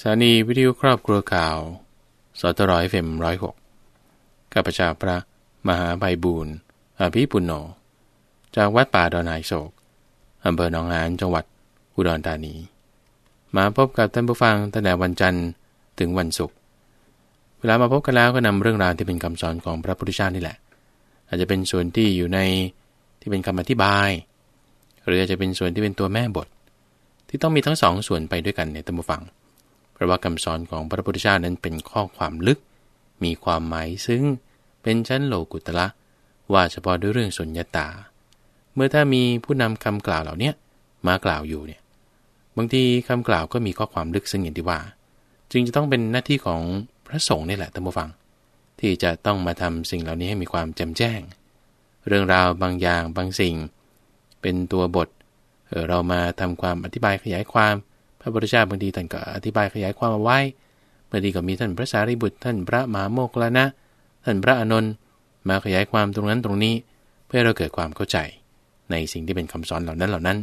สถานีวิทยุครอบครัวข่าว สตร้อยเฟมร้อยหกข้าพเจ้าพระ มหาใบบูรณ์อภิปุณโญจากวัดป่าดอนไฮโศกอำเภอหนองหานจังหวัดอุดรธานี มาพบกับท่านผู้ฟังตั้งแต่วันจันทร์ถึงวันศุกร์เวลามาพบกันแล้วก็นำเรื่องราวที่เป็นคำสอนของพระพุทธเจ้านี่แหละ อาจจะเป็นส่วนที่อยู่ในที่เป็นคำอธิบาย หรืออาจจะเป็นส่วนที่เป็นตัวแม่บท ที่ต้องมีทั้งสองส่วนไปด้วยกันในท่านผู้ฟัง ราะว่าคำสอนของพระพุทธเจ้านั้นเป็นข้อความลึก มีความหมายซึ่งเป็นชั้นโลกุตละว่าเฉพาะด้วยเรื่องสุญญตา เมื่อถ้ามีผู้นำคำกล่าวเหล่านี้มากล่าวอยู่เนี่ย บางทีคำกล่าวก็มีข้อความลึกซึ่งอย่างที่ว่า จึงจะต้องเป็นหน้าที่ของพระสงฆ์นี่แหละท่านผู้ฟัง ที่จะต้องมาทำสิ่งเหล่านี้ให้มีความแจ่มแจ้ง เรื่องราวบางอย่างบางสิ่ง เป็นตัวบทเออเรามาทำความอธิบายขยายความ พระพุทธเจ้าบางทีท่านก็อธิบายขยายความมาไว้บางทีก็มีท่านพระสารีบุตรท่านพระมหาโมคคลานะ ท่านพระอานนท์มาขยายความตรงนั้นตรงนี้ เพื่อเราเกิดความเข้าใจ ในสิ่งที่เป็นคำสอนเหล่านั้นเหล่านั้น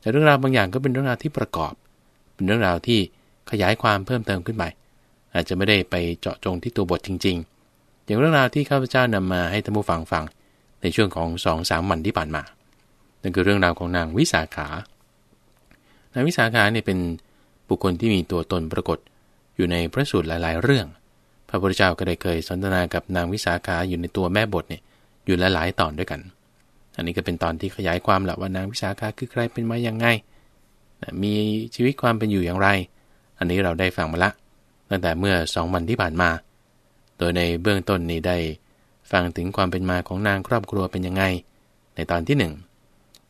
แต่เรื่องราวบางอย่างก็เป็นเรื่องราวที่ประกอบ เป็นเรื่องราวที่ขยายความเพิ่มเติมขึ้นไปอาจจะไม่ได้ไปเจาะจงที่ตัวบทจริง ๆ อย่างเรื่องราวที่ข้าพเจ้านำมาให้ท่านผู้ฟังฟังในช่วงของสองสามวันที่ผ่านมานั่นคือเรื่องราวของนางวิสาขา นางวิสาขาเนี่ยเป็นบุคคลที่มีตัวตนปรากฏอยู่ในพระสูตรหลาย ๆ เรื่อง พระพุทธเจ้าก็ได้เคยสนทนากับนางวิสาขาอยู่ในตัวแม่บทเนี่ยอยู่หลาย ๆ ตอนด้วยกัน อันนี้ก็เป็นตอนที่ขยายความแหละว่านางวิสาขาคือใครเป็นมาอย่างไง มีชีวิตความเป็นอยู่อย่างไร อันนี้เราได้ฟังมาละ ตั้งแต่เมื่อสองวันที่ผ่านมา โดยในเบื้องต้นนี้ได้ฟังถึงความเป็นมาของนางครอบครัวเป็นยังไง ในตอนที่หนึ่ง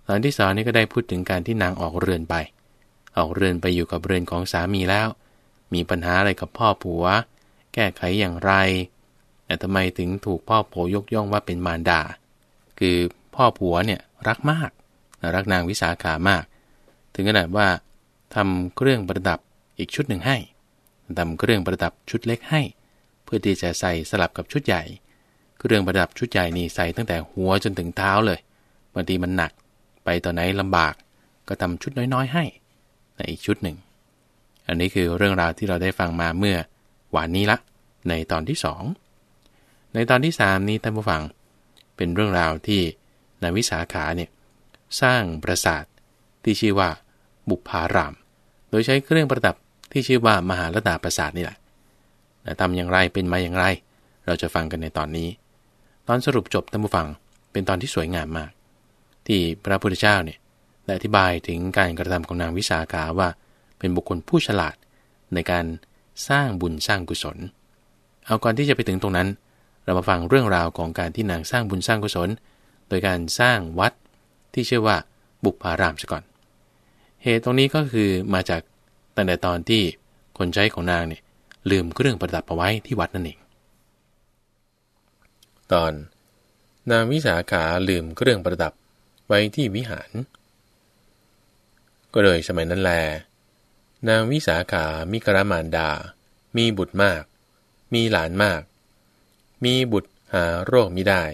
ตอนที่สองนี้ก็ได้พูดถึงการที่นางออกเรือนไป ออกเรือนไปอยู่กับเรือนของสามีแล้ว มีปัญหาอะไรกับพ่อผัว แก้ไขอย่างไร แต่ทำไมถึงถูกพ่อผัวยกย่องว่าเป็นมารดา คือพ่อผัวเนี่ยรักมาก รักนางวิสาขามาก ถึงขนาดว่าทำเครื่องประดับอีกชุดหนึ่งให้ทำเครื่องประดับชุดเล็กให้ เพื่อที่จะใส่สลับกับชุดใหญ่ เครื่องประดับชุดใหญ่นี่ใส่ตั้งแต่หัวจนถึงเท้าเลยบางทีมันหนัก ไปตอนไหนลำบาก ก็ทำชุดน้อยๆให้ ในอีกชุดหนึ่ง อันนี้คือเรื่องราวที่เราได้ฟังมาเมื่อวานนี้ละ ในตอนที่สองในตอนที่สามนี้ท่านผู้ฟัง เป็นเรื่องราวที่นายวิสาขาเนี่ยสร้างปราสาทที่ชื่อว่าบุพาราม โดยใช้เครื่องประดับที่ชื่อว่ามหาลดาปราสาทนี่แหละทำอย่างไรเป็นมาอย่างไร เราจะฟังกันในตอนนี้ ตอนสรุปจบท่านผู้ฟังเป็นตอนที่สวยงามมาก ที่พระพุทธเจ้าเนี่ย ได้อธิบายถึงการกระทำของนางวิสาขาว่า เป็นบุคคลผู้ฉลาดในการสร้างบุญสร้างกุศล เอาก่อนที่จะไปถึงตรงนั้น เรามาฟังเรื่องราวของการที่นางสร้างบุญสร้างกุศล โดยการสร้างวัดที่ชื่อว่าบุพารามซะก่อน เหตุตรงนี้ก็คือมาจากตั้งแต่ตอนที่คนใช้ของนางเนี่ยลืมเครื่องประดับเอาไว้ที่วัดนั่นเอง ตอน นางวิสาขาลืมเครื่องประดับไว้ที่วิหาร ก็โดยสมัยนั้นแล นางวิสาขามิกรมานดา มีบุตรมาก มีหลานมาก มีบุตรหาโรคไมิได้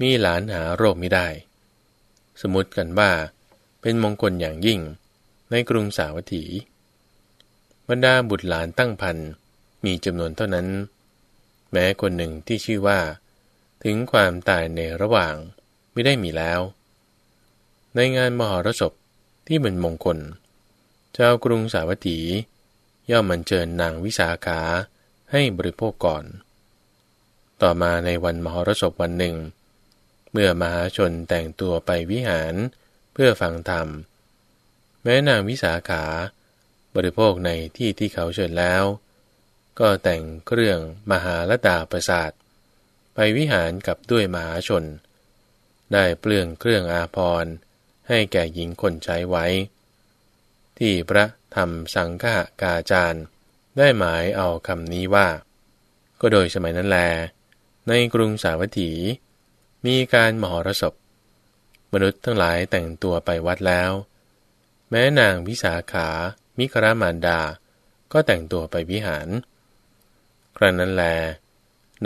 มีหลานหาโรคไมิได้ สมมติกันว่า เป็นมงคลอย่างยิ่งในกรุงสาวัตถี บรรดาบุตรหลานตั้งพันมีจำนวนเท่านั้น แม้คนหนึ่งที่ชื่อว่า ถึงความตายในระหว่างไม่ได้มีแล้ว ในงานมหรสพ ที่เป็นมงคล เจ้ากรุงสาวัตถี ย่อมมันเจิญนางวิสาขาให้บริโภคก่อน ต่อมาในวันมหรสพวันหนึ่ง เมื่อมหาชนแต่งตัวไปวิหารเพื่อฟังธรรม แม้นางวิสาขา บริโภคในที่ที่เขาเชิญแล้ว ก็แต่งเครื่องมหาลดาประสาท ไปวิหารกับด้วยมหาชน ได้เปลืองเครื่องอาภรณ์ ให้แก่หญิงคนใช้ไว้ ที่พระธรรมสังฆกาจารย์ได้หมายเอาคำนี้ว่า ก็โดยสมัยนั้นแล ในกรุงสาวัตถี มีการมหรสพ มนุษย์ทั้งหลายแต่งตัวไปวัดแล้ว แม้นางวิสาขามิครามานดา ก็แต่งตัวไปวิหาร ครั้นนั้นแล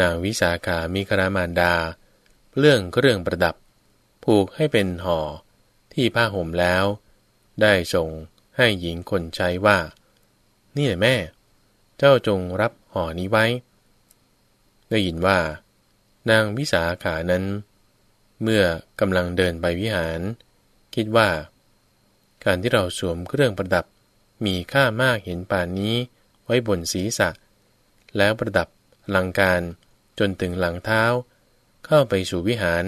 นางวิสาขามิครามานดาเรื่องเครื่องประดับ ผูกให้เป็นห่อ ที่ผ้าห่มแล้ว ได้ส่งให้หญิงคนใช้ว่า นี่แหละแม่ เจ้าจงรับห่อนี้ไว้ ได้ยินว่า นางวิสาขานั้น เมื่อกำลังเดินไปวิหาร คิดว่า การที่เราสวมเครื่องประดับมีค่ามากเห็นป่านนี้ไว้บนศีรษะ แล้วประดับลังการจนถึงหลังเท้า เข้าไปสู่วิหาร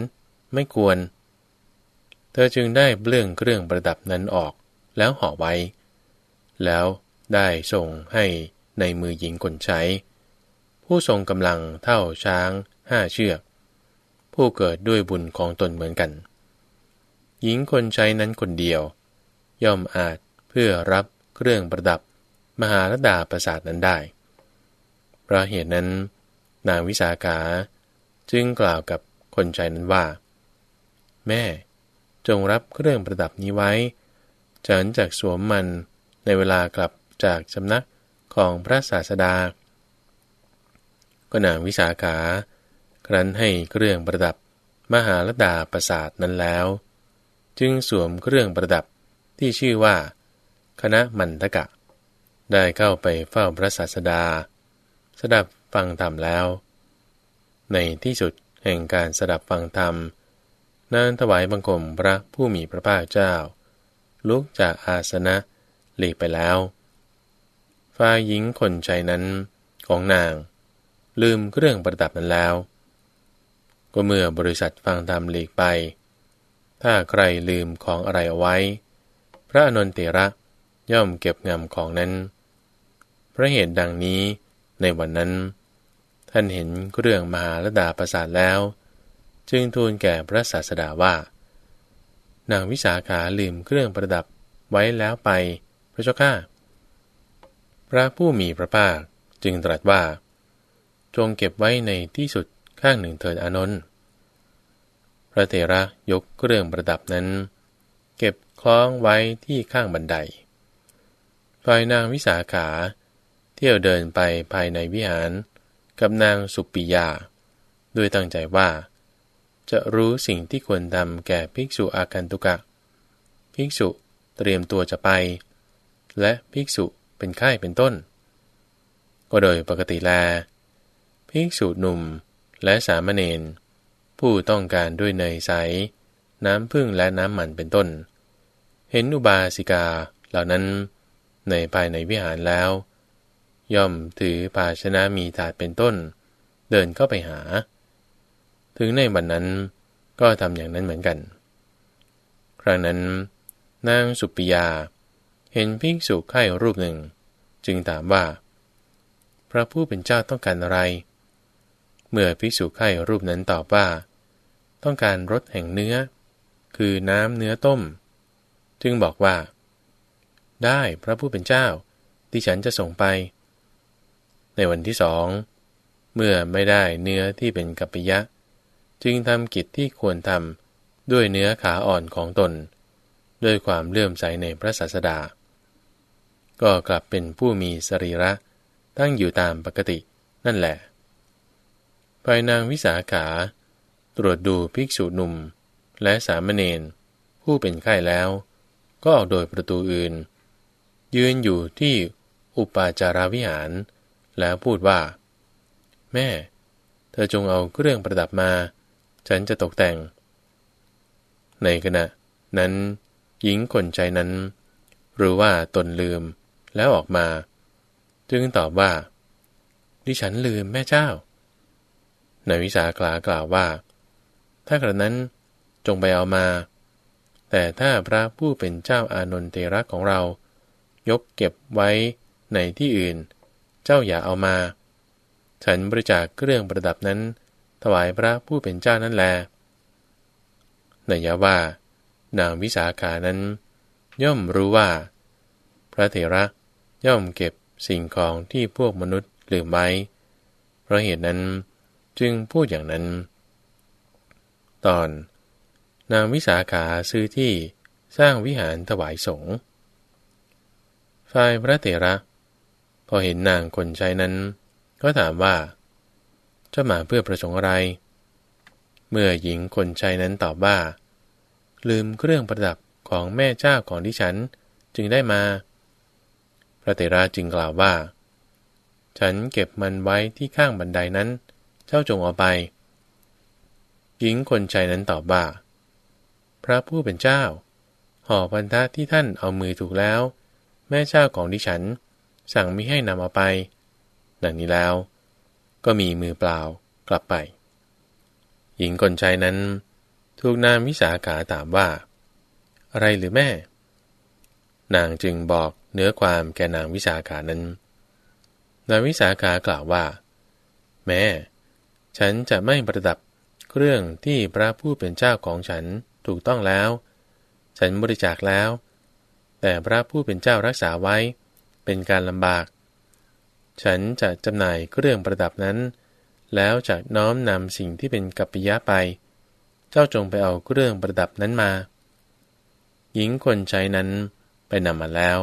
ไม่ควร เธอจึงได้เบลื่องเครื่องประดับนั้นออกแล้วห่อไว้ แล้วได้ส่งให้ในมือหญิงคนใช้ ผู้ทรงกำลังเท่าช้างห้าเชือก ผู้เกิดด้วยบุญของตนเหมือนกัน หญิงคนใช้นั้นคนเดียว ย่อมอาจเพื่อรับเครื่องประดับมหาลดาประสาทนั้นได้ เพราะเหตุนั้น นางวิสาขาจึงกล่าวกับคนใช้นั้นว่า แม่ จงรับเครื่องประดับนี้ไว้ ฉันจากสวมมันในเวลากลับจากสำนักของพระศาสดา ก็นางวิสาขา ครั้นให้เครื่องประดับมหาลดาประสาทนั้นแล้ว จึงสวมเครื่องประดับที่ชื่อว่า คณะมันทกะ ได้เข้าไปเฝ้าพระศาสดา สดับฟังธรรมแล้ว ในที่สุดแห่งการสดับฟังธรรม นานถวายบังคมพระผู้มีพระภาคเจ้า ลุกจากอาสนะหลีกไปแล้วฝ่ายหญิงคนใจนั้นของนาง ลืมเครื่องประดับนั้นแล้ว ก็เมื่อบริษัทฟังธรรมหลีกไป ถ้าใครลืมของอะไรเอาไว้ พระอนนเตระย่อมเก็บงำของนั้น พระเหตุดังนี้ในวันนั้น ท่านเห็นเรื่องมหาลดาประสาทแล้ว จึงทูลแก่พระศาสดาว่า นางวิสาขาลืมเครื่องประดับไว้แล้วไปพระเจ้าข้าพระผู้มีพระภาคจึงตรัสว่า จงเก็บไว้ในที่สุดข้างหนึ่งเถิดอานนท์พระเถระยกเครื่องประดับนั้น เก็บคล้องไว้ที่ข้างบันไดฝ่ายนางวิสาขา เที่ยวเดินไปภายในวิหาร กับนางสุปิยา ด้วยตั้งใจว่า จะรู้สิ่งที่ควรทำแก่ภิกษุอาคันตุกะ ภิกษุเตรียมตัวจะไป และภิกษุเป็นไข้เป็นต้น ก็โดยปกติแล ภิกษุหนุ่มและสามเณรผู้ต้องการด้วยเนยใส น้ำพึ่งและน้ำมันเป็นต้น เห็นอุบาสิกาเหล่านั้นในภายในวิหารแล้ว ย่อมถือภาชนะมีถาดเป็นต้น เดินเข้าไปหา ถึงในวันนั้นก็ทำอย่างนั้นเหมือนกัน ครั้งนั้น นางสุปิยา เห็นภิกษุไข้รูปหนึ่ง จึงถามว่า พระผู้เป็นเจ้าต้องการอะไร เมื่อภิกษุไข้รูปนั้นตอบว่า ต้องการรสแห่งเนื้อ คือน้ำเนื้อต้ม จึงบอกว่า ได้พระผู้เป็นเจ้าที่ฉันจะส่งไป ในวันที่สองเมื่อไม่ได้เนื้อที่เป็นกัปปิยะ จึงทำกิจที่ควรทำด้วยเนื้อขาอ่อนของตน ด้วยความเลื่อมใสในพระศาสดา ก็กลับเป็นผู้มีสรีระตั้งอยู่ตามปกตินั่นแหละฝ่ายนางวิสาขา ตรวจดูภิกษุหนุ่ม และสามเณรผู้เป็นไข้แล้ว ก็ออกโดยประตูอื่น ยืนอยู่ที่อุปาจาราวิหาร แล้วพูดว่า แม่ เธอจงเอาเครื่องประดับมา ฉันจะตกแต่ง ในขณะ นั้น หญิงคนใจนั้น รู้ว่าตนลืมแล้วออกมา จึงตอบว่า ดิฉันลืมแม่เจ้านายวิสาขลากล่าวว่า ถ้ากระนั้นจงไปเอามา แต่ถ้าพระผู้เป็นเจ้าอานนทเตระของเรา ยกเก็บไว้ในที่อื่น เจ้าอย่าเอามา ฉันบริจาคเครื่องประดับนั้น ถวายพระผู้เป็นเจ้านั่นแลนายว่า นางวิสาขานั้น ย่อมรู้ว่า พระเถระย่อมเก็บสิ่งของที่พวกมนุษย์ลืมไว้ เพราะเหตุนั้นจึงพูดอย่างนั้น ตอน นางวิสาขาซื้อที่สร้างวิหารถวายสงฆ์ฝ่ายพระเถระ พอเห็นนางคนใช้นั้น ก็ถามว่า จะมาเพื่อประสงค์อะไร เมื่อหญิงคนใช้นั้นตอบว่า ลืมเครื่องประดับของแม่เจ้าของดิฉันจึงได้มา พระเถระจึงกล่าวว่า ฉันเก็บมันไว้ที่ข้างบันไดนั้น เจ้าจงเอาไป หญิงคนใจนั้นตอบว่า พระผู้เป็นเจ้า ห่อพันธะที่ท่านเอามือถูกแล้ว แม่เจ้าของดิฉัน สั่งมิให้นำเอาไป ดังนี้แล้ว ก็มีมือเปล่ากลับไป หญิงคนใจนั้น ถูกนางวิสาขาถามว่า อะไรหรือแม่ นางจึงบอกเนื้อความแก่นางวิสาขานั้น นางวิสาขากล่าวว่า แม่ ฉันจะไม่ประดับเครื่องที่พระผู้เป็นเจ้าของฉันถูกต้องแล้ว ฉันบริจาคแล้ว แต่พระผู้เป็นเจ้ารักษาไว้ เป็นการลำบาก ฉันจะจำหน่ายเครื่องประดับนั้น แล้วจะน้อมนำสิ่งที่เป็นกัปปิยะไป เจ้าจงไปเอาเครื่องประดับนั้นมา หญิงคนใช้นั้นไปนำมาแล้ว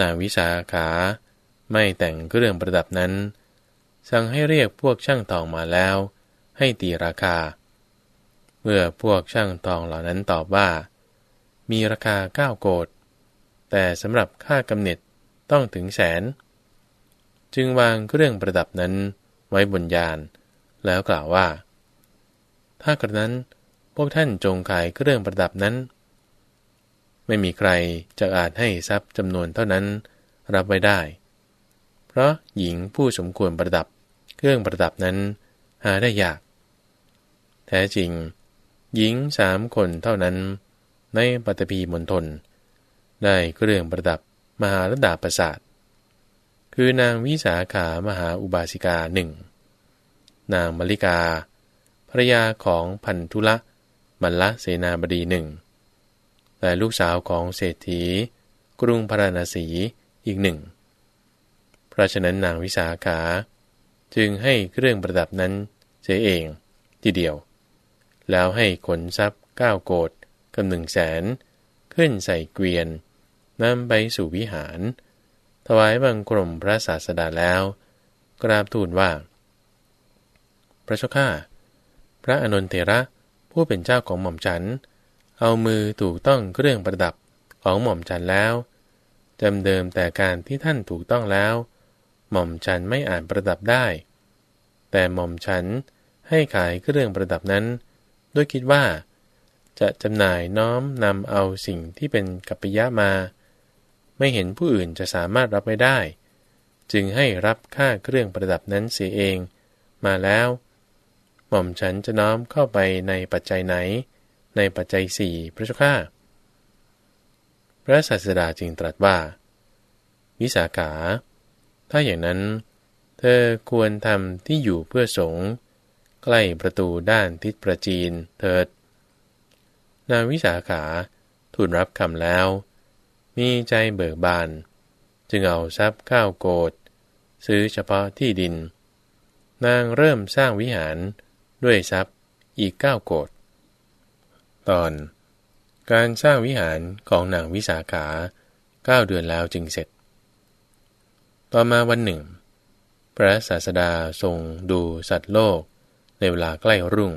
นางวิสาขาไม่แต่งเครื่องประดับนั้น สั่งให้เรียกพวกช่างทองมาแล้ว ให้ตีราคา เมื่อพวกช่างทองเหล่านั้นตอบว่า มีราคาเก้าโกดแต่สำหรับค่ากำเนิดต้องถึงแสน จึงวางเครื่องประดับนั้นไว้บนยาน แล้วกล่าวว่า ถ้ากระนั้นพวกท่านจงขายเครื่องประดับนั้น ไม่มีใครจะอาจให้ทรัพย์จำนวนเท่านั้นรับไว้ได้ เพราะหญิงผู้สมควรประดับเครื่องประดับนั้นหาได้ยาก แท้จริง หญิงสามคนเท่านั้น ในปัตภีมณฑลได้เครื่องประดับมหาลดาประสาท คือนางวิสาขามหาอุบาสิกาหนึ่งนางมลิกาภรยาของพันธุละมัลละเสนาบดีหนึ่งและลูกสาวของเศรษฐี กรุงพาราณสีอีกหนึ่ง เพราะฉะนั้นนางวิสาขา จึงให้เครื่องประดับนั้นเสียเองทีเดียว แล้วให้ขนทรัพย์ก้าโกดกับหนึ่งแสน ขึ้นใส่เกวียนนำไปสู่วิหาร ถวายบังคมพระศาสดาแล้ว กราบทูลว่า พระเจ้าข้าพระอนนเทระผู้เป็นเจ้าของหม่อมฉัน เอามือถูกต้องเครื่องประดับของหม่อมฉันแล้วจำเดิมแต่การที่ท่านถูกต้องแล้ว หม่อมฉันไม่อ่านประดับได้ แต่หม่อมฉันให้ขายเครื่องประดับนั้น ด้วยคิดว่า จะจำหน่ายน้อมนำเอาสิ่งที่เป็นกัปปิยะมา ไม่เห็นผู้อื่นจะสามารถรับไม่ได้ จึงให้รับค่าเครื่องประดับนั้นเสียเอง มาแล้ว หม่อมฉันจะน้อมเข้าไปในปัจจัยไหน ในปัจจัยสี่พระเจ้าข้าพระศาสดาจึงตรัสว่า วิสาขา ถ้าอย่างนั้น เธอควรทำที่อยู่เพื่อสงใกล้ประตูด้านทิศประจีนเถิด นางวิสาขาทูลรับคำแล้ว มีใจเบิกบาน จึงเอาทรัพย์ข้าวโกดซื้อเฉพาะที่ดิน นางเริ่มสร้างวิหารด้วยทรัพย์อีกเก้าโกดตอน การสร้างวิหารของนางวิสาขาเก้าเดือนแล้วจึงเสร็จ ต่อมาวันหนึ่ง พระศาสดาทรงดูสัตว์โลกในเวลาใกล้รุ่ง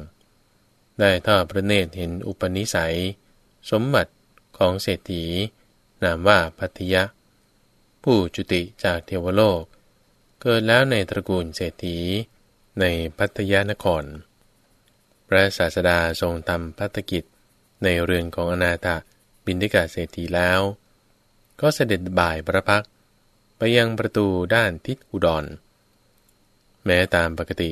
ได้ทอดพระเนตรเห็นอุปนิสัย สมบัติของเศรษฐี นามว่าพัทยะ ผู้จุติจากเทวโลก เกิดแล้วในตระกูลเศรษฐี ในพัทยานคร พระศาสดาทรงทำพัฒกิจในเรือนของอนาถบินทิกาเศรษฐีแล้ว ก็เสด็จบ่ายประพักไปยังประตูด้านทิศอุดร แม้ตามปกติ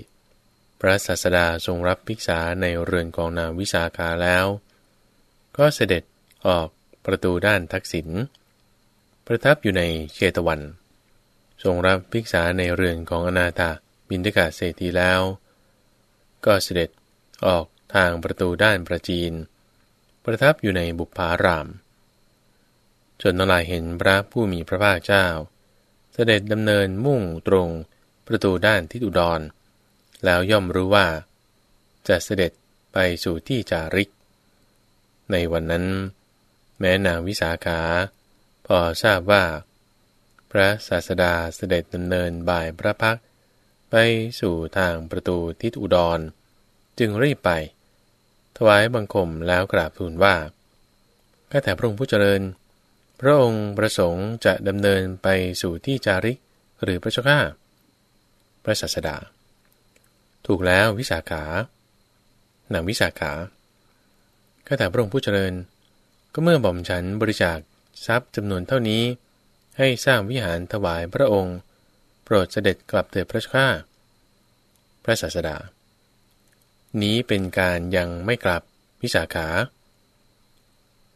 พระศาสดาทรงรับภิกษาในเรือนของนางวิสาขาแล้ว ก็เสด็จออก ประตูด้านทักษิณประทับอยู่ในเชตวัน ทรงรับภิกษาในเรือนของอนาถาบินทกาเศรษฐีแล้ว ก็เสด็จออกทางประตูด้านประจีน ประทับอยู่ในบุพาราม จนนลายเห็นพระผู้มีพระภาคเจ้า เสด็จดำเนินมุ่งตรงประตูด้านทิศอุดร แล้วย่อมรู้ว่า จะเสด็จไปสู่ที่จาริก ในวันนั้น แม้นางวิสาขา พอทราบว่า พระศาสดาเสด็จดำเนินบ่ายพระพัก ไปสู่ทางประตูทิศอุดร จึงรีบไป ถวายบังคมแล้วกราบทูลว่าข้าแต่พระองค์ผู้เจริญ พระองค์ประสงค์จะดำเนินไปสู่ที่จาริกหรือพระเจ้าข้าพระศาสดา ถูกแล้ววิสาขา นางวิสาขาข้าแต่พระองค์ผู้เจริญ ก็เมื่อบ่อมฉันบริจาคทรัพย์จำนวนเท่านี้ ให้สร้างวิหารถวายพระองค์ โปรดเสด็จกลับเถิดพระเจ้าข้าพระศาสดา นี้เป็นการยังไม่กลับวิสาขา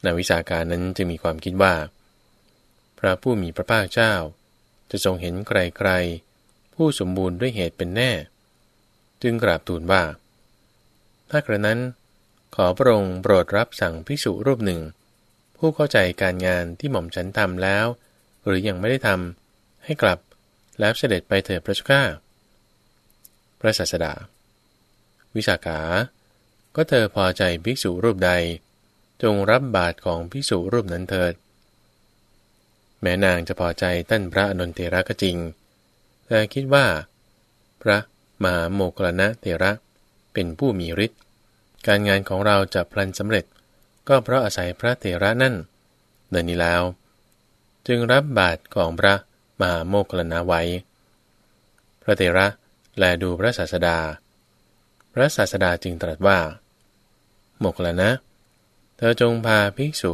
นางวิสาขานั้นจึงมีความคิดว่า พระผู้มีพระภาคเจ้า จะทรงเห็นใครๆผู้สมบูรณ์ด้วยเหตุเป็นแน่ จึงกราบทูลว่า ถ้ากระนั้น ขอพระองค์โปรดรับสั่งภิกษุรูปหนึ่ง ผู้เข้าใจการงานที่หม่อมฉันทำแล้ว หรือยังไม่ได้ทำให้กลับแล้วเสด็จไปเถิดพระเจ้าข้าพระศาสดา วิสาขา ก็เธอพอใจภิกษุรูปใด จงรับบาตรของภิกษุรูปนั้นเถิด แม้นางจะพอใจท่านพระอนนเตระก็จริง แต่คิดว่า พระมหาโมกลนะเตระเป็นผู้มีฤทธิ์การงานของเราจะพลันสำเร็จ ก็เพราะอาศัยพระเถระนั่นเดินนี้แล้ว จึงรับบาตรของพระมหาโมกขลนาไว้ พระเถระแลดูพระศาสดา พระศาสดาจึงตรัสว่า โมกขลนะ เธอจงพาภิกษุ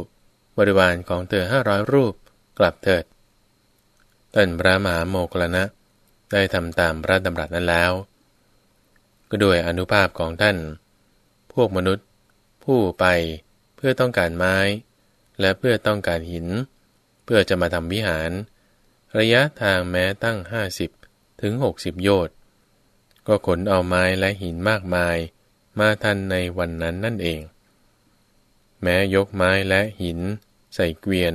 บริวารของเธอห้าร้อยรูปกลับเถิดท่านพระมหาโมกขลนะ ได้ทำตามพระดำรัสนั้นแล้ว ก็ด้วยอนุภาพของท่าน พวกมนุษย์ ผู้ไป พื่อต้องการไม้ และเพื่อต้องการหิน เพื่อจะมาทำวิหาร ระยะทางแม้ตั้ง 50 ถึง 60 โยชน์ก็ขนเอาไม้และหินมากมาย มาทันในวันนั้นนั่นเอง แม้ยกไม้และหิน ใส่เกวียน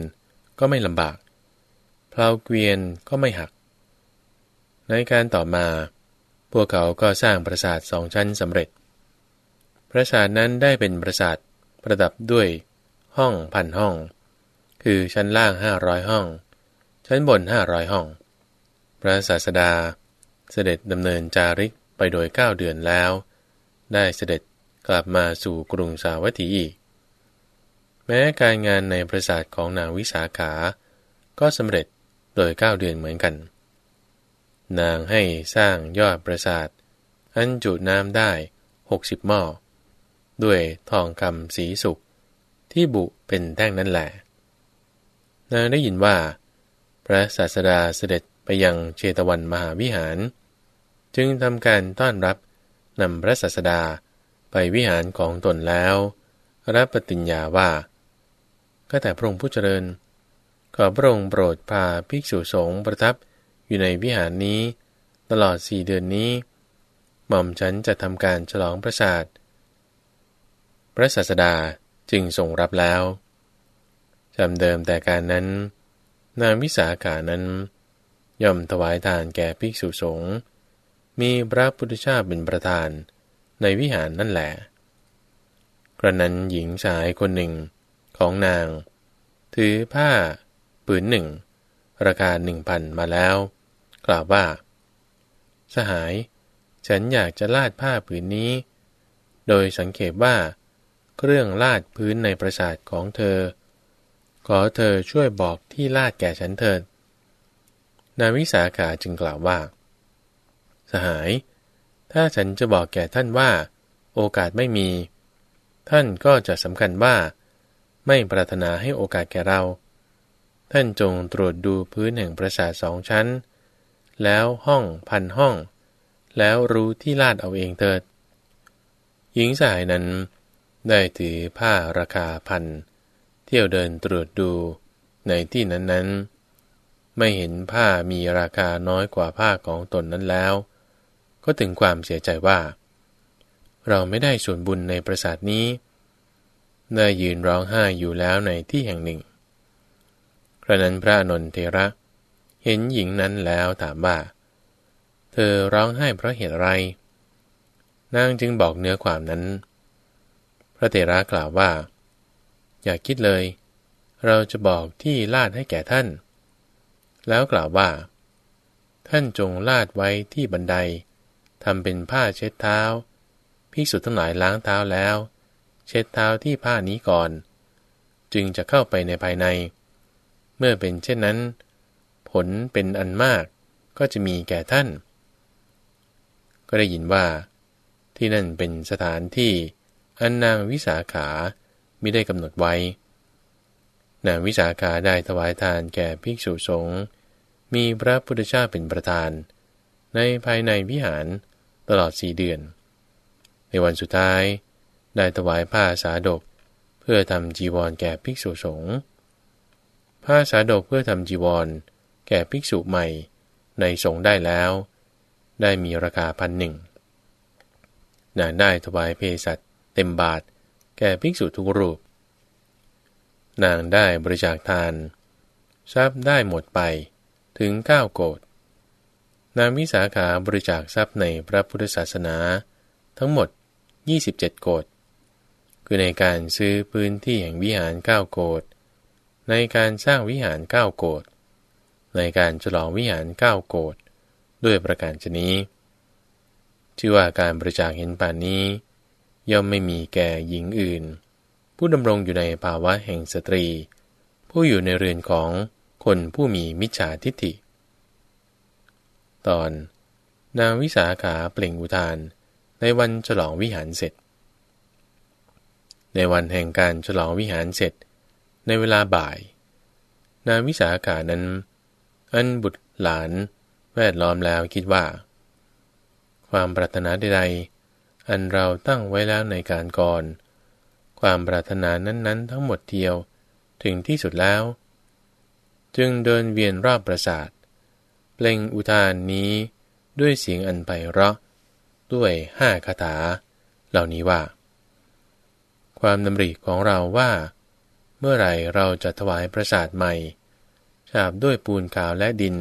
ก็ไม่ลำบากเพลาเกวียนก็ไม่หัก ในการต่อมา พวกเขาก็สร้างปราสาทสองชั้นสำเร็จ ปราสาทนั้นได้เป็นปราสาท ประดับด้วยห้องพันห้อง คือชั้นล่างห้าร้อยห้อง ชั้นบนห้าร้อยห้อง พระศาสดา เสด็จดำเนินจาริกไปโดยเก้าเดือนแล้ว ได้เสด็จกลับมาสู่กรุงสาวัตถีอีก แม้การงานในปราสาทของนางวิสาขา ก็สำเร็จโดยเก้าเดือนเหมือนกัน นางให้สร้างยอดปราสาท อันจุน้ำได้หกสิบหม้อ ด้วยทองคำสีสุกที่บุเป็นแท่งนั่นแหละนางได้ยินว่า พระศาสดาเสด็จไปยังเชตวันมหาวิหาร จึงทำการต้อนรับนำพระศาสดาไปวิหารของตนแล้ว รับปฏิญญาว่าก็แต่พระองค์ผู้เจริญ ขอพระองค์โปรดพาภิกษุสงฆ์ประทับอยู่ในวิหารนี้ ตลอดสี่เดือนนี้ หม่อมฉันจะทำการฉลองประสาท พระศาสดาจึงทรงรับแล้วจำเดิมแต่การนั้น นางวิสาขานั้น ย่อมถวายทานแก่ภิกษุสงฆ์มีพระพุทธเจ้าเป็นประธานในวิหารนั่นแหละกระนั้นหญิงชายคนหนึ่งของนาง ถือผ้าปืนหนึ่ง ราคาหนึ่งพันมาแล้ว กล่าวว่า สหาย ฉันอยากจะลาดผ้าผืนนี้ โดยสังเกตว่า เครื่องลาดพื้นในปราสาทของเธอ ขอเธอช่วยบอกที่ลาดแก่ฉันเถิด นาวิสาขาจึงกล่าวว่า สหาย ถ้าฉันจะบอกแก่ท่านว่า โอกาสไม่มี ท่านก็จะสำคัญว่า ไม่ปรารถนาให้โอกาสแก่เรา ท่านจงตรวจดูพื้นแห่งปราสาทสองชั้น แล้วห้องพันห้อง แล้วรู้ที่ลาดเอาเองเถิด หญิงสายนั้น ได้ถือผ้าราคาพัน เที่ยวเดินตรวจดูในที่นั้นๆ ไม่เห็นผ้ามีราคาน้อยกว่าผ้าของตนนั้นแล้ว ก็ถึงความเสียใจว่า เราไม่ได้ส่วนบุญในปราสาทนี้ได้ยืนร้องไห้อยู่แล้วในที่แห่งหนึ่งกระนั้นพระนนเทระ เห็นหญิงนั้นแล้วถามว่า เธอร้องไห้เพราะเหตุไร นางจึงบอกเนื้อความนั้น ระเถระกล่าวว่า อย่าคิดเลย เราจะบอกที่ลาดให้แก่ท่าน แล้วกล่าวว่า ท่านจงลาดไว้ที่บันไดทำเป็นผ้าเช็ดเท้าภิกษุทั้งหลายล้างเท้าแล้ว เช็ดเท้าที่ผ้านี้ก่อน จึงจะเข้าไปในภายใน เมื่อเป็นเช่นนั้น ผลเป็นอันมากก็จะมีแก่ท่าน ก็ได้ยินว่า ที่นั่นเป็นสถานที่ อันนางวิสาขาไม่ได้กำหนดไว้ นางวิสาขาได้ถวายทานแก่ภิกษุสงฆ์มีพระพุทธเจ้าเป็นประธาน ในภายในวิหารตลอดสี่เดือน ในวันสุดท้ายได้ถวายผ้าสาดกเพื่อทำจีวรแก่ภิกษุสงฆ์ผ้าสาดกเพื่อทำจีวร แก่ภิกษุใหม่ในสงฆ์ได้แล้ว ได้มีราคาพันหนึ่งนางได้ถวายเพสัต เต็มบาท แก่ภิกษุทุกรูป นางได้บริจาคทาน ทรัพย์ได้หมดไปถึงเก้าโกดนางวิสาขาบริจาคทรัพย์ในพระพุทธศาสนา ทั้งหมด 27 โกดคือในการซื้อพื้นที่แห่งวิหาร 9 โกดในการสร้างวิหาร 9 โกดในการฉลองวิหาร 9 โกดด้วยประการชนี้ ชื่อว่าการบริจาคเห็นป่านนี้ ย่อมไม่มีแก่หญิงอื่น ผู้ดำรงอยู่ในภาวะแห่งสตรี ผู้อยู่ในเรือนของคนผู้มีมิจฉาทิฏฐิ ตอน นางวิสาขาเปล่งอุทาน ในวันฉลองวิหารเสร็จ ในวันแห่งการฉลองวิหารเสร็จ ในเวลาบ่าย นางวิสาขานั้น อันบุตรหลานแวดล้อมแล้วคิดว่า ความปรารถนาใดๆ อันเราตั้งไว้แล้วในการก่อน ความปรารถนานั้นๆ ทั้งหมดเดียว ถึงที่สุดแล้ว จึงเดินเวียนรอบปราสาทเปล่งอุทานนี้ด้วยเสียงอันไพเราะ ด้วยห้าคาถา เหล่านี้ว่า ความดำริของเราว่า เมื่อไรเราจะถวายประสาทใหม่ฉาบด้วยปูนขาวและดิน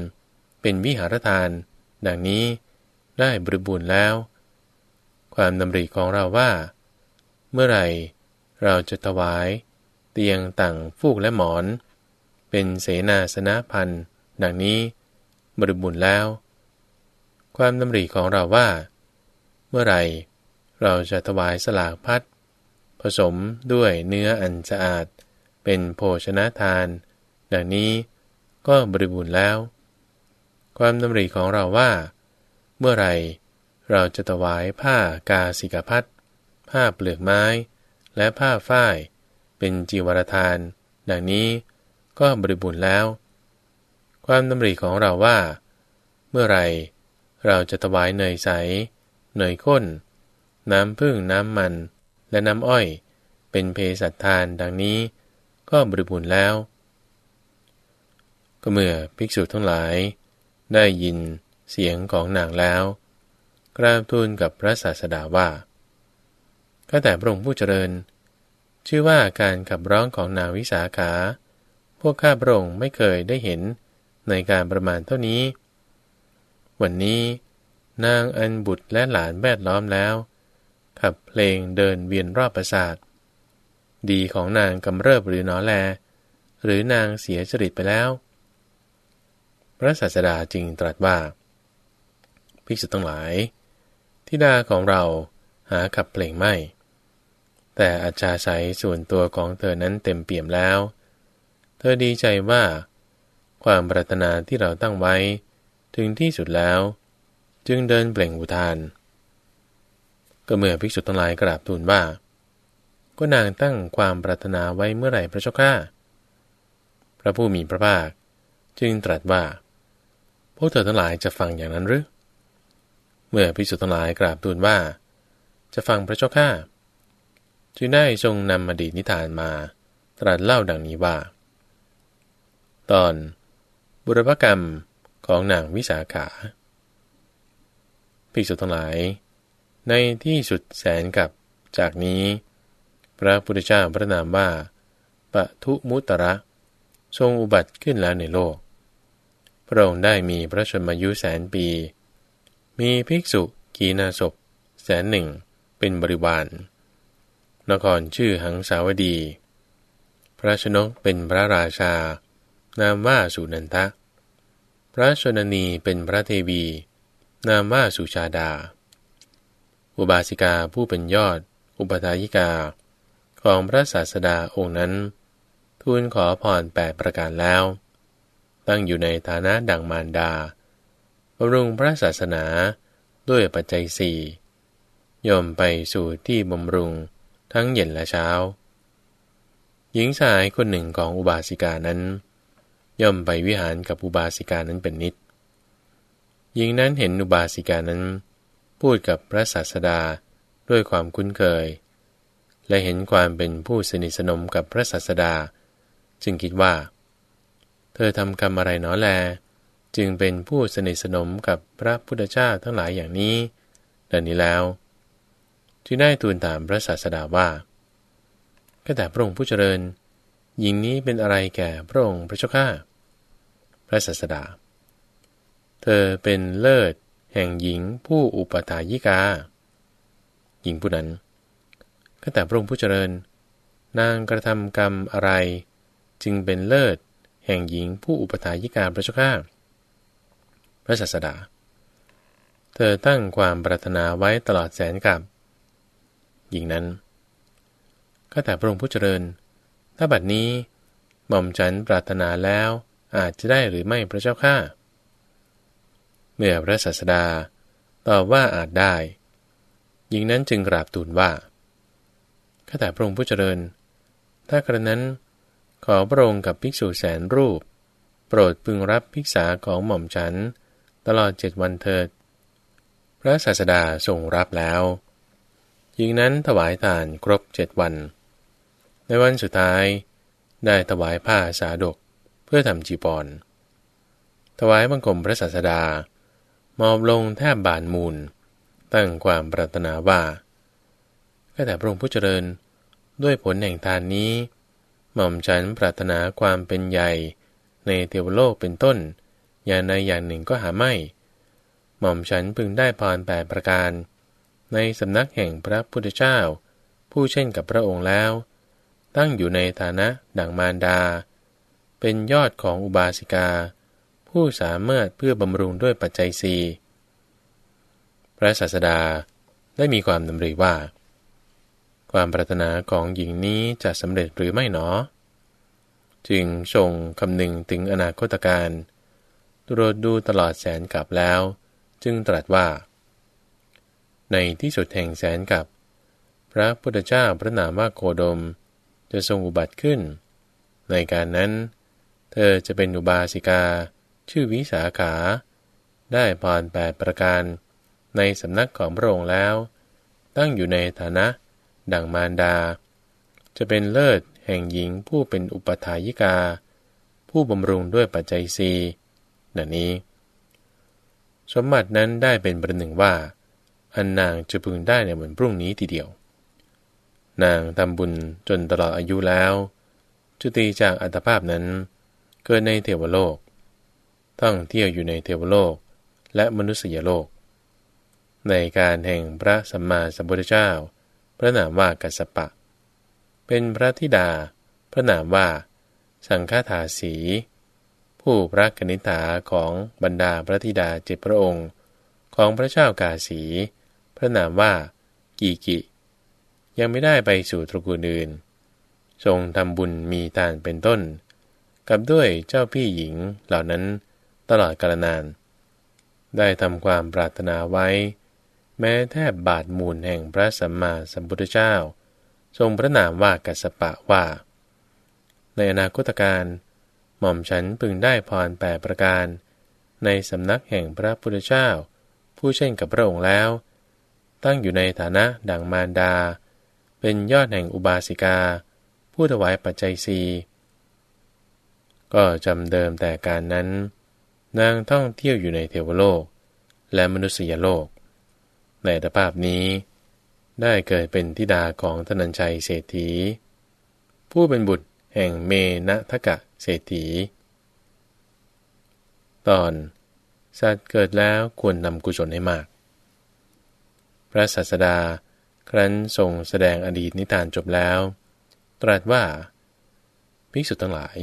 เป็นวิหารทาน ดังนี้ได้บริบูรณ์แล้ว ความดำริของเราว่า เมื่อไรเราจะถวาย เตียงต่างฟูกและหมอน เป็นเสนาสนะพันดังนี้บริบูรณ์แล้ว ความดำริของเราว่า เมื่อไรเราจะถวายสลากพัดผสมด้วยเนื้ออันสะอาด เป็นโภชนะทาน ดังนี้ก็บริบูรณ์แล้ว ความดำริของเราว่า เมื่อไร เราจะถวายผ้ากาสิกพัดผ้าเปลือกไม้ และผ้าฝ้าย เป็นจีวรทาน ดังนี้ก็บริบูรณ์แล้ว ความดำริของเราว่า เมื่อไรเราจะถวายเนยใส เนยข้น น้ำพึ่งน้ำมัน และน้ำอ้อย เป็นเพสัตทานดังนี้ ก็บริบูรณ์แล้ว ก็เมื่อภิกษุทั้งหลาย ได้ยินเสียงของนางแล้ว กราบทูลกับพระศาสดาว่าก็แต่พระองค์ผู้เจริญ ชื่อว่าการขับร้องของนางวิสาขา พวกข้าพระองค์ไม่เคยได้เห็นในการประมาณเท่านี้ วันนี้ นางอันบุตรและหลานแวดล้อมแล้ว ขับเพลงเดินเวียนรอบปราสาท ดีของนางกำเริบหรือหนอแล หรือนางเสียจริตไปแล้ว พระศาสดาจึงตรัสว่า ภิกษุทั้งหลาย ทิดาของเราหาขับเพลงไม่ แต่อาจาใสส่วนตัวของเธอนั้นเต็มเปี่ยมแล้ว เธอดีใจว่า ความปรารถนาที่เราตั้งไว้ ถึงที่สุดแล้ว จึงเดินเปล่งอุทาน ก็เมื่อภิกษุทั้งหลายกราบทูลว่า ก็นางตั้งความปรารถนาไว้เมื่อไหร่พระเจ้าข้าพระผู้มีพระภาค จึงตรัสว่า พวกเธอทั้งหลายจะฟังอย่างนั้นหรือ เมื่อภิกษุทั้งหลายกราบทูลว่า จะฟังพระเจ้าข้าจึงได้ทรงนำอดีตนิทานมา ตรัสเล่าดังนี้ว่า ตอนบุรพกรรมของนางวิสาขาภิกษุทั้งหลาย ในที่สุดแสนกับจากนี้ พระพุทธเจ้าพระนามว่าปะทุมุตระ ทรงอุบัติขึ้นแล้วในโลก พระองค์ได้มีพระชนมายุแสนปี มีภิกษุกีนาศพแสนหนึ่งเป็นบริวาร นครชื่อหังสาวดี พระชนกเป็นพระราชา นามว่าสุนันทะ พระชนนีเป็นพระเทวี นามว่าสุชาดา อุบาสิกาผู้เป็นยอด อุปทายิกา ของพระศาสดาองค์นั้น ทูลขอพรแปดประการแล้ว ตั้งอยู่ในฐานะดังมารดาำรุงพระศาสนาด้วยปัจจัยสี่ย่อมไปสู่ที่บำรุงทั้งเย็นและเช้า หญิงชายคนหนึ่งของอุบาสิกานั้น ย่อมไปวิหารกับอุบาสิกานั้นเป็นนิด หญิงนั้นเห็นอุบาสิกานั้น พูดกับพระศาสดาด้วยความคุ้นเคย และเห็นความเป็นผู้สนิทสนมกับพระศาสดา จึงคิดว่า เธอทำกรรมอะไรหนอแล จึงเป็นผู้สนิทสนมกับพระพุทธเจ้าทั้งหลายอย่างนี้ดังนี้แล้ว จึงได้ทูลถามพระศาสดาว่าก็แต่พระองค์ผู้เจริญ หญิงนี้เป็นอะไรแก่พระองค์พระเจ้าข้าพระศาสดา เธอเป็นเลิศแห่งหญิงผู้อุปถายิกา หญิงผู้นั้นก็แต่พระองค์ผู้เจริญ นางกระทำกรรมอะไร จึงเป็นเลิศแห่งหญิงผู้อุปถายิกาพระเจ้าข้า พระศาสดา เธอตั้งความปรารถนาไว้ตลอดแสนกับ หญิงนั้นก็แต่พระองค์ผู้เจริญ ถ้าบัดนี้หม่อมฉันปรารถนาแล้วอาจจะได้หรือไม่พระเจ้าข้าเมื่อพระศาสดาตอบว่าอาจได้ หญิงนั้นจึงกราบทูลว่าข้าแต่พระองค์ผู้เจริญ ถ้ากระนั้นขอพระองค์กับภิกษุแสนรูป โปรดพึงรับภิกษาของหม่อมฉัน ตลอดเจ็ดวันเถิด พระศาสดาทรงรับแล้วหญิงนั้นถวายทานครบเจ็ดวัน ในวันสุดท้าย ได้ถวายผ้าสาดกเพื่อทำจีบอนถวายบังคมพระศาสดา มอบลงแทบบานมูล ตั้งความปรารถนาว่าก็แต่พระองค์ผู้เจริญ ด้วยผลแห่งทานนี้ หม่อมฉันปรารถนาความเป็นใหญ่ในเทวโลกเป็นต้น อย่างใดอย่างหนึ่งก็หาไม่ หม่อมฉันพึงได้พรแปดประการ ในสำนักแห่งพระพุทธเจ้า ผู้เช่นกับพระองค์แล้ว ตั้งอยู่ในฐานะดังมารดา เป็นยอดของอุบาสิกา ผู้สามารถเพื่อบำรุงด้วยปัจจัยสีพระศาสดาได้มีความดำริว่า ความปรารถนาของหญิงนี้จะสำเร็จหรือไม่หนอ จึงทรงคำนึงถึงอนาคตการ ตรวจดูตลอดแสนกับแล้ว จึงตรัสว่า ในที่สุดแห่งแสนกับ พระพุทธเจ้าพระนามว่าโคดม จะทรงอุบัติขึ้น ในการนั้น เธอจะเป็นอุบาสิกา ชื่อวิสาขา ได้พรแปดประการ ในสำนักของพระองค์แล้ว ตั้งอยู่ในฐานะ ดังมารดา จะเป็นเลิศแห่งหญิงผู้เป็นอุปถายิกา ผู้บำรุงด้วยปัจจัยสี ดังนี้ สมบัตินั้นได้เป็นประหนึ่งว่า อันนางจะพึงได้ในวันพรุ่งนี้ทีเดียว นางทำบุญจนตลอดอายุแล้ว จุติจากอัตภาพนั้น เกิดในเทวโลกท่องเที่ยวอยู่ในเทวโลกและมนุษยโลก ในการแห่งพระสัมมาสัมพุทธเจ้า พระนามว่ากัสปะ เป็นพระธิดา พระนามว่า สังฆาถาสี ผู้พระกนิษฐาของบรรดาพระธิดาเจ็ดพระองค์ ของพระเจ้ากาสี พระนามว่ากีกิ ยังไม่ได้ไปสู่ตระกูลอื่น ทรงทำบุญมีทานเป็นต้น กับด้วยเจ้าพี่หญิงเหล่านั้นตลอดกาลนาน ได้ทำความปรารถนาไว้ แม้แทบบาทมูลแห่งพระสัมมาสัมพุทธเจ้า ทรงพระนามว่ากัสปะว่า ในอนาคตการ ม่อมฉันพึงได้พรแปประการ ในสำนักแห่งพระพุทธเจ้า ผู้เช่นกับพระองค์แล้ว ตั้งอยู่ในฐานะดังมารดา เป็นยอดแห่งอุบาสิกา ผู้ถวายปัจจัยสีก็จำเดิมแต่การนั้น นางท่องเที่ยวอยู่ในเทวโลก และมนุษยโลก ในตภาพนี้ ได้เกิดเป็นธิดาของธนัญชัยเศรษฐี ผู้เป็นบุตร แห่งเมณทกะเศรษฐี ตอน สัตว์เกิดแล้วควรนำกุศลให้มาก พระศาสดาครั้นทรงแสดงอดีตนิทานจบแล้ว ตรัสว่า ภิกษุทั้งหลาย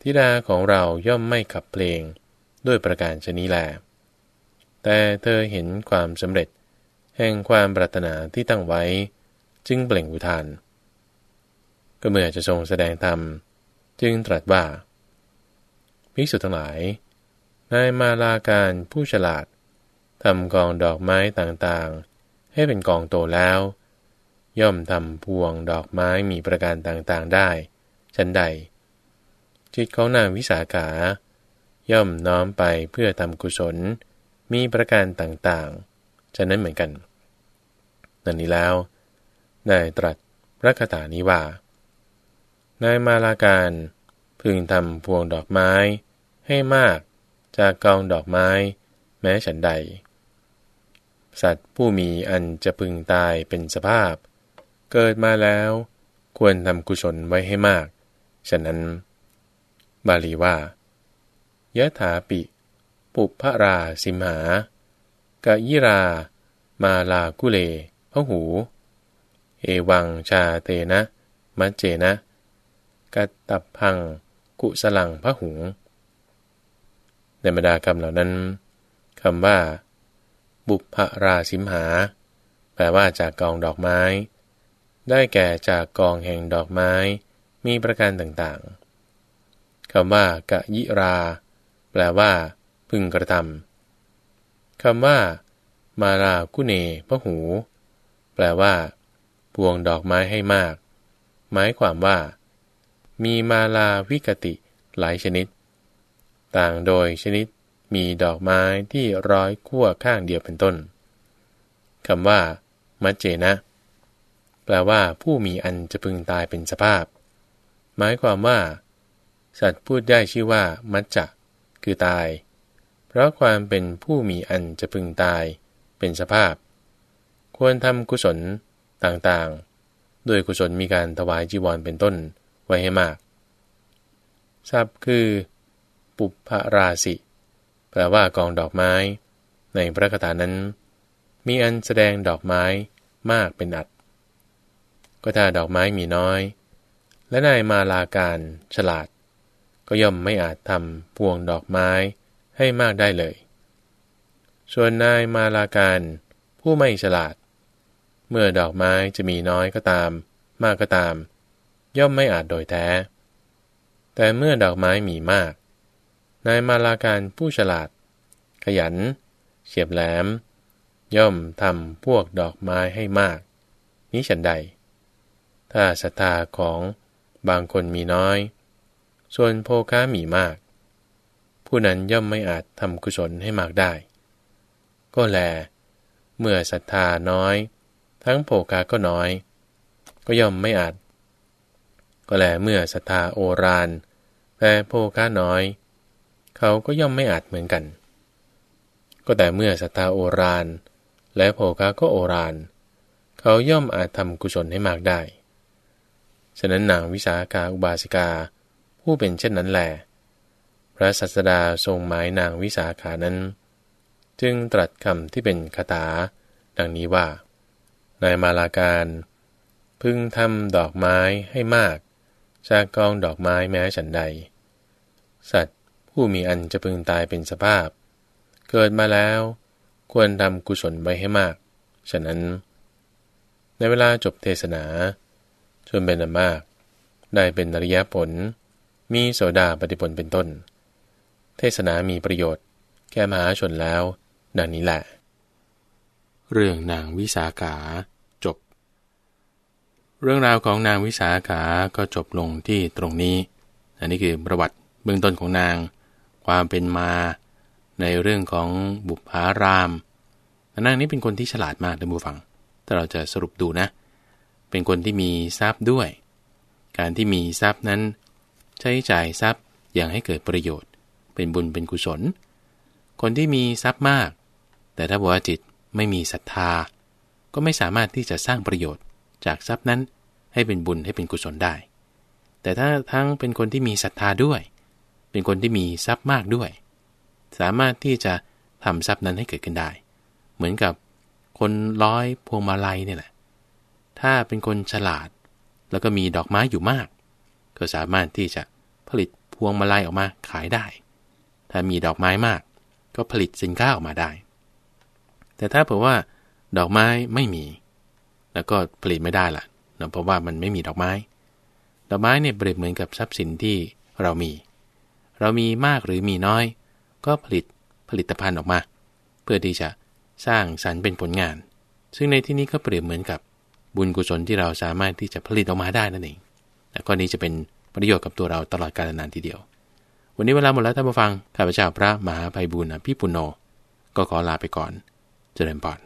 ทิดาของเราย่อมไม่ขับเพลงด้วยประการชนี้แล แต่เธอเห็นความสำเร็จแห่งความปรารถนาที่ตั้งไว้ จึงเปล่งอุทาน ก็เมื่อจะทรงแสดงธรรม จึงตรัสว่าภิกษุทั้งหลาย นายมาลาการผู้ฉลาดทำกองดอกไม้ต่างๆ ให้เป็นกองโตแล้ว ย่อมทำพวงดอกไม้มีประการต่างๆได้ฉันใด จิตของนางวิสาขา ย่อมน้อมไปเพื่อทำกุศลมีประการต่างๆฉะนั้นเหมือนกัน นั่นนี้แล้ว ได้ตรัสพระคาถานี้ว่า นายมาลาการ พึงทำพวงดอกไม้ ให้มากจากกองดอกไม้ แม้ฉันใด สัตว์ผู้มีอันจะพึงตายเป็นสภาพ เกิดมาแล้ว ควรทำกุศลไว้ให้มาก ฉะนั้น บาลีว่ายะถาปิ ปุพราสิมหากะยิรา มาลากุเลพหู เอวังชาเตนะ มัจเจนะ กัตตพัง กุสลังพระหุง ในบรรดาคำเหล่านั้นคำว่า บุพราสิมหา แปลว่าจากกองดอกไม้ ได้แก่จากกองแห่งดอกไม้ มีประการต่างๆคำว่ากะยิรา แปลว่า พึงกระทำคำว่า มาลากุเนพระหู แปลว่า พวงดอกไม้ให้มาก หมายความว่า มีมาลาวิกติหลายชนิด ต่างโดยชนิดมีดอกไม้ที่ร้อยขั้วข้างเดียวเป็นต้นคำว่า มัจเจนะ แปลว่าผู้มีอันจะพึงตายเป็นสภาพ หมายความว่า สัตว์พูดได้ชื่อว่า มัจจะ คือตาย เพราะความเป็นผู้มีอันจะพึงตาย เป็นสภาพ ควรทำกุศลต่างๆ โดยกุศลมีการถวายจีวรเป็นต้น ไว้ให้มากศัพท์คือ ปุพราสิแปลว่ากองดอกไม้ ในพระคาถานั้น มีอันแสดงดอกไม้มากเป็นอัด ก็ถ้าดอกไม้มีน้อย และนายมาลาการฉลาด ก็ย่อมไม่อาจทำพวงดอกไม้ให้มากได้เลย ส่วนนายมาลาการผู้ไม่ฉลาด เมื่อดอกไม้จะมีน้อยก็ตาม มากก็ตาม ย่อมไม่อาจโดยแท้ แต่เมื่อดอกไม้มีมาก นายมาลาการผู้ฉลาด ขยัน เฉียบแหลม ย่อมทำพวกดอกไม้ให้มาก นี้ฉันใด ถ้าศรัทธาของบางคนมีน้อย ส่วนโภค้ามีมาก ผู้นั้นย่อมไม่อาจทำกุศลให้มากได้ ก็แล เมื่อศรัทธาน้อย ทั้งโภคาก็น้อย ก็ย่อมไม่อาจ ก็แลเมื่อศรัทธาโอรานแต่โภคาน้อย เขาก็ย่อมไม่อาจเหมือนกัน ก็แต่เมื่อศรัทธาโอรานและโภคาก็โอรานเขาย่อมอาจทำกุศลให้มากได้ ฉะนั้นนางวิสาขาอุบาสิกาผู้เป็นเช่นนั้นแหลพระสัสดาทรงหมายนางวิสาขานั้น จึงตรัสคำที่เป็นคาถาดังนี้ว่า นายมาลาการ พึงทำดอกไม้ให้มาก จากกองดอกไม้แม้ฉันใด สัตว์ผู้มีอันจะพึงตายเป็นสภาพ เกิดมาแล้ว ควรทำกุศลไว้ให้มาก ฉะนั้น ในเวลาจบเทศนาชนเป็นอันมาก ได้เป็นอริยผล มีโสดาปฏิผลเป็นต้น เทศนามีประโยชน์ แก่มหาชนแล้ว ดังนี้แหละ เรื่องนางวิสาขา เรื่องราวของนางวิสาขาก็จบลงที่ตรงนี้ อันนี้คือประวัติเบื้องต้นของนาง ความเป็นมา ในเรื่องของบุพารามนางนี้เป็นคนที่ฉลาดมากท่านผู้ฟัง ถ้าเราจะสรุปดูนะ เป็นคนที่มีทรัพย์ด้วย การที่มีทรัพย์นั้น ใช้จ่ายทรัพย์อย่างให้เกิดประโยชน์ เป็นบุญเป็นกุศล คนที่มีทรัพย์มาก แต่ถ้าบัวจิตไม่มีศรัทธา ก็ไม่สามารถที่จะสร้างประโยชน์จากทรัพย์นั้น ให้เป็นบุญให้เป็นกุศลได้ แต่ถ้าทั้งเป็นคนที่มีศรัทธาด้วย เป็นคนที่มีทรัพย์มากด้วย สามารถที่จะทำทรัพย์นั้นให้เกิดขึ้นได้ เหมือนกับคนร้อยพวงมาลัยเนี่ยแหละ ถ้าเป็นคนฉลาด แล้วก็มีดอกไม้อยู่มาก ก็สามารถที่จะผลิตพวงมาลัยออกมาขายได้ ถ้ามีดอกไม้มาก ก็ผลิตสินค้าออกมาได้ แต่ถ้าเผื่อว่า ดอกไม้ไม่มี แล้วก็ผลิตไม่ได้ล่ะ นะเพราะว่ามันไม่มีดอกไม้ ดอกไม้เนี่ยเปรียบเหมือนกับทรัพย์สินที่เรามี เรามีมากหรือมีน้อย ก็ผลิตผลิตภัณฑ์ออกมา เพื่อที่จะสร้างสรรค์เป็นผลงาน ซึ่งในที่นี้ก็เปรียบเหมือนกับบุญกุศลที่เราสามารถที่จะผลิตออกมาได้นั่นเองและข้อนี้จะเป็นประโยชน์กับตัวเราตลอดกาลนานทีเดียว วันนี้เวลาหมดแล้วท่านผู้ฟัง ข้าพเจ้าพระมหาภัยบุญอภิปุโน ก็ขอลาไปก่อน เจริญพร